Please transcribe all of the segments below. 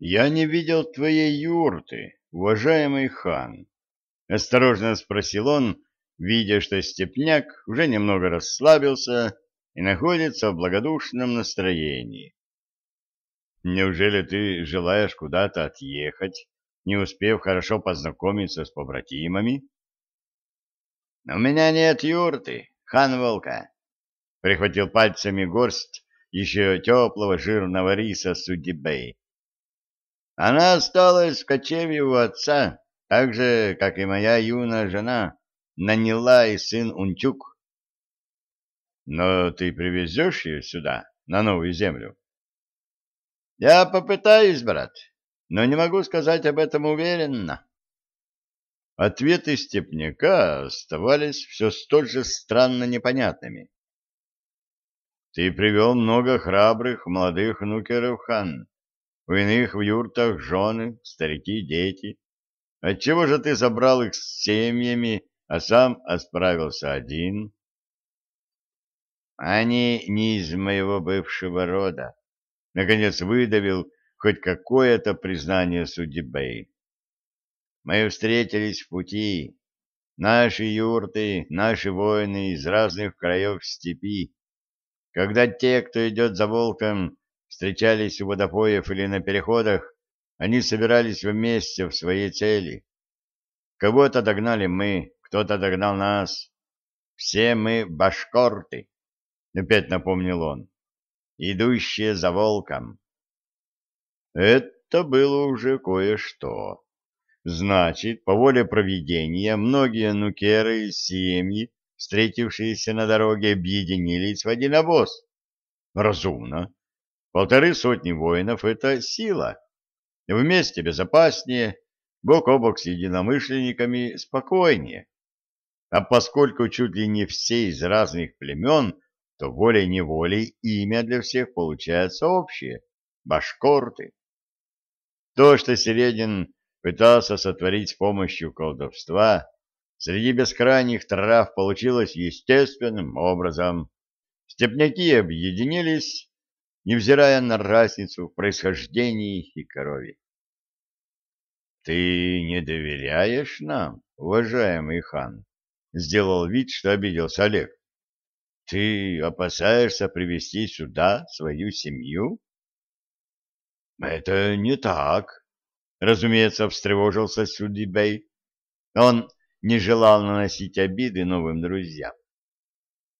Я не видел твоей юрты, уважаемый хан. Осторожно спросил он, видя, что степняк уже немного расслабился и находится в благодушном настроении. Неужели ты желаешь куда-то отъехать, не успев хорошо познакомиться с побратимами? — У меня нет юрты, хан Волка, — прихватил пальцами горсть еще теплого жирного риса Судибей. Она осталась в кочевье у отца, так же, как и моя юная жена, наняла и сын Унчук. Но ты привезешь ее сюда, на новую землю? Я попытаюсь, брат, но не могу сказать об этом уверенно. Ответы степняка оставались все столь же странно непонятными. Ты привел много храбрых молодых нукеров, хан. У иных в юртах жены, старики, дети. Отчего же ты забрал их с семьями, а сам отправился один? Они не из моего бывшего рода. Наконец выдавил хоть какое-то признание судьбы. Мы встретились в пути. Наши юрты, наши воины из разных краев степи. Когда те, кто идет за волком, встречались у водопоев или на переходах, они собирались вместе в своей цели. Кого-то догнали мы, кто-то догнал нас. Все мы башкорты, — опять напомнил он, — идущие за волком. Это было уже кое-что. Значит, по воле провидения, многие нукеры и семьи, встретившиеся на дороге, объединились в один обоз. Разумно. Полторы сотни воинов — это сила. Вместе безопаснее, бок о бок с единомышленниками спокойнее. А поскольку чуть ли не все из разных племен, то волей-неволей имя для всех получается общее — башкорты. То, что Середин пытался сотворить с помощью колдовства, среди бескрайних трав получилось естественным образом. Степняки объединились невзирая на разницу в происхождении и крови. «Ты не доверяешь нам, уважаемый хан?» — сделал вид, что обиделся Олег. «Ты опасаешься привести сюда свою семью?» «Это не так», — разумеется, встревожился Судибей. Он не желал наносить обиды новым друзьям.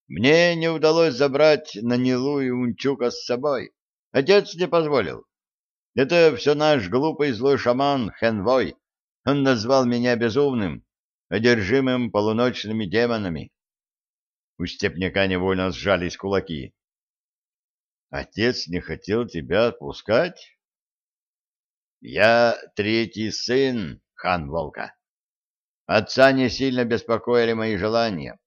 Мне не удалось забрать Нанилу и Унчука с собой. Отец не позволил. Это все наш глупый злой шаман Хенвой. Он назвал меня безумным, одержимым полуночными демонами. У степняка невольно сжались кулаки. Отец не хотел тебя отпускать? Я третий сын, хан Волка. Отца не сильно беспокоили мои желания.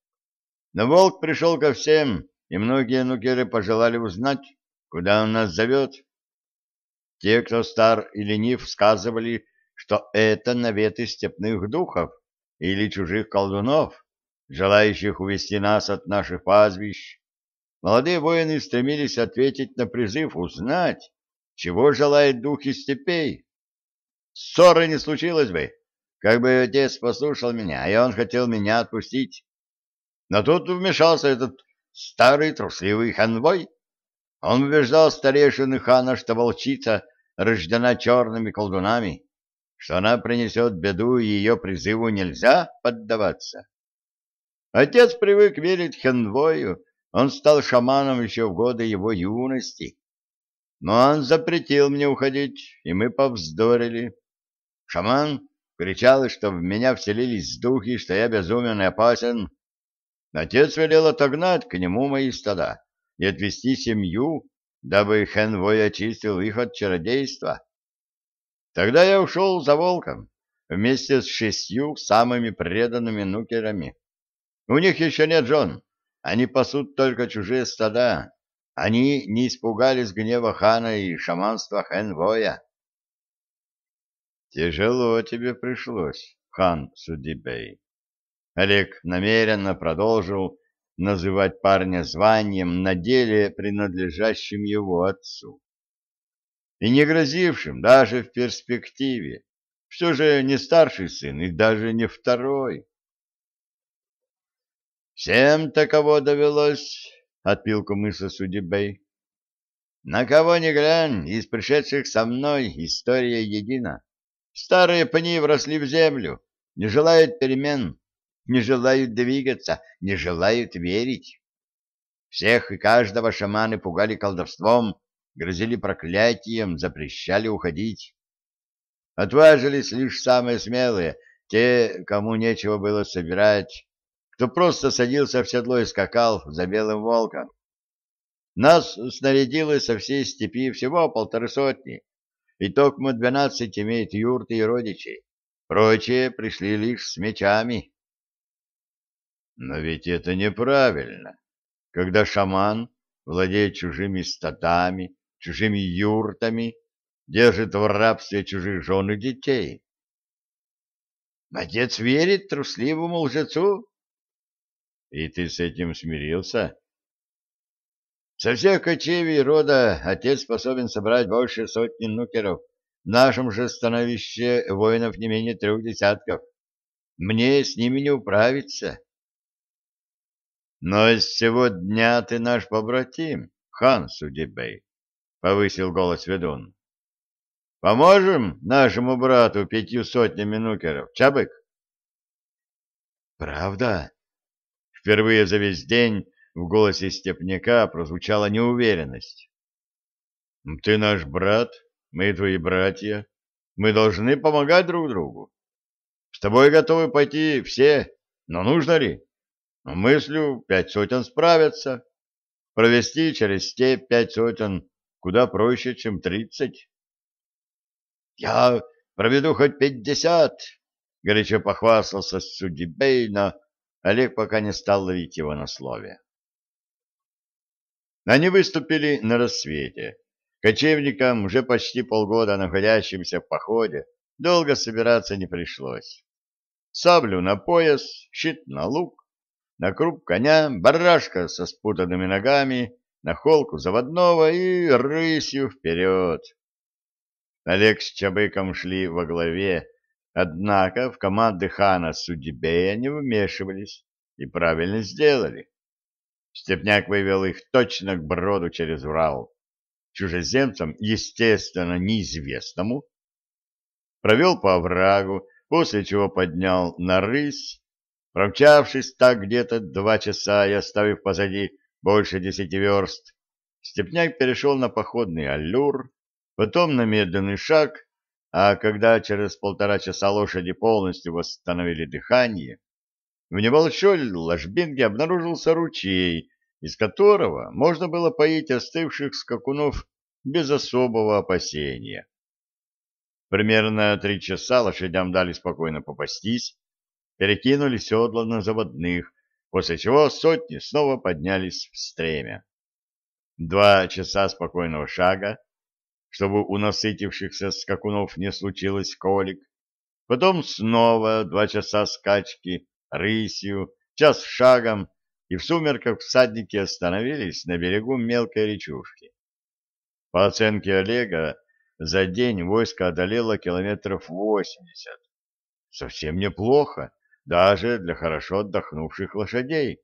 Но волк пришел ко всем, и многие нукеры пожелали узнать, куда он нас зовет. Те, кто стар и ленив, сказывали, что это наветы степных духов или чужих колдунов, желающих увести нас от наших пастбищ. Молодые воины стремились ответить на призыв, узнать, чего желает дух из степей. Ссоры не случилось бы, как бы отец послушал меня, и он хотел меня отпустить. Но тут вмешался этот старый трусливый ханвой. Он убеждал старейшины хана, что волчица рождена черными колдунами, что она принесет беду, и ее призыву нельзя поддаваться. Отец привык верить ханвою, он стал шаманом еще в годы его юности. Но он запретил мне уходить, и мы повздорили. Шаман кричал, что в меня вселились духи, что я безумен и опасен, Отец велел отогнать к нему мои стада и отвести семью, дабы Хенвой очистил их от чародейства. Тогда я ушел за волком вместе с шестью самыми преданными нукерами. У них еще нет жен, они пасут только чужие стада. Они не испугались гнева хана и шаманства Хенвоя. Тяжело тебе пришлось, хан Судибей. Олег намеренно продолжил называть парня званием на деле, принадлежащим его отцу. и не грозившим даже в перспективе. Все же не старший сын и даже не второй. «Всем таково довелось», — отпил кумыса Судебей. «На кого ни глянь, из пришедших со мной история едина. Старые пни вросли в землю, не желают перемен, не желают двигаться, не желают верить. Всех и каждого шаманы пугали колдовством, грозили проклятием, запрещали уходить. Отважились лишь самые смелые, те, кому нечего было собирать, кто просто садился в седло и скакал за белым волком. Нас снарядилось со всей степи всего полторы сотни, и токмо двенадцать имеет юрты и родичей. Прочие пришли лишь с мечами. Но ведь это неправильно, когда шаман владеет чужими статами, чужими юртами, держит в рабстве чужих жен и детей. Отец верит трусливому лжецу? И ты с этим смирился? Со всех кочевий рода отец способен собрать больше сотни нукеров. В нашем же становище воинов не менее трех десятков. Мне с ними не управиться. Но из всего дня ты наш побратим, хан Судебей, — повысил голос ведун. Поможем нашему брату пятью сотнями нукеров, Чабык? Правда? Впервые за весь день в голосе степняка прозвучала неуверенность. Ты наш брат, мы твои братья. Мы должны помогать друг другу. С тобой готовы пойти все, но нужно ли? Мыслю, пять сотен справятся. Провести через степь пять сотен куда проще, чем тридцать. Я проведу хоть пятьдесят, — горячо похвастался Судебей, но Олег пока не стал ловить его на слове. Они выступили на рассвете. Кочевникам, уже почти полгода находящимся в походе, долго собираться не пришлось. Саблю на пояс, щит на лук, на круп коня, барашка со спутанными ногами, на холку заводного и рысью вперед. Олег с Чабыком шли во главе, однако в команды хана Судебея не вмешивались и правильно сделали. Степняк вывел их точно к броду через Урал. Чужеземцам, естественно, неизвестному, провел по оврагу, после чего поднял на рысь, промчавшись так где-то два часа и оставив позади больше десяти верст, Степняк перешел на походный аллюр, потом на медленный шаг, а когда через полтора часа лошади полностью восстановили дыхание, в небольшой ложбинке обнаружился ручей, из которого можно было поить остывших скакунов без особого опасения. Примерно три часа лошадям дали спокойно попастись, перекинули седла на заводных, после чего сотни снова поднялись в стремя. Два часа спокойного шага, чтобы у насытившихся скакунов не случилось колик. Потом снова два часа скачки, рысью, час шагом, и в сумерках всадники остановились на берегу мелкой речушки. По оценке Олега, за день войско одолело километров восемьдесят. Совсем неплохо, даже для хорошо отдохнувших лошадей.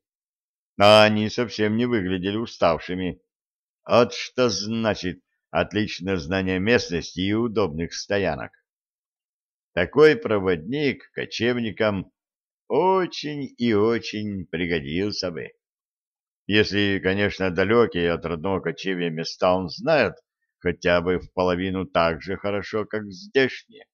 А они совсем не выглядели уставшими. Вот что значит отличное знание местности и удобных стоянок. Такой проводник кочевникам очень и очень пригодился бы. Если, конечно, далекие от родного кочевья места он знает хотя бы в половину так же хорошо, как здешние.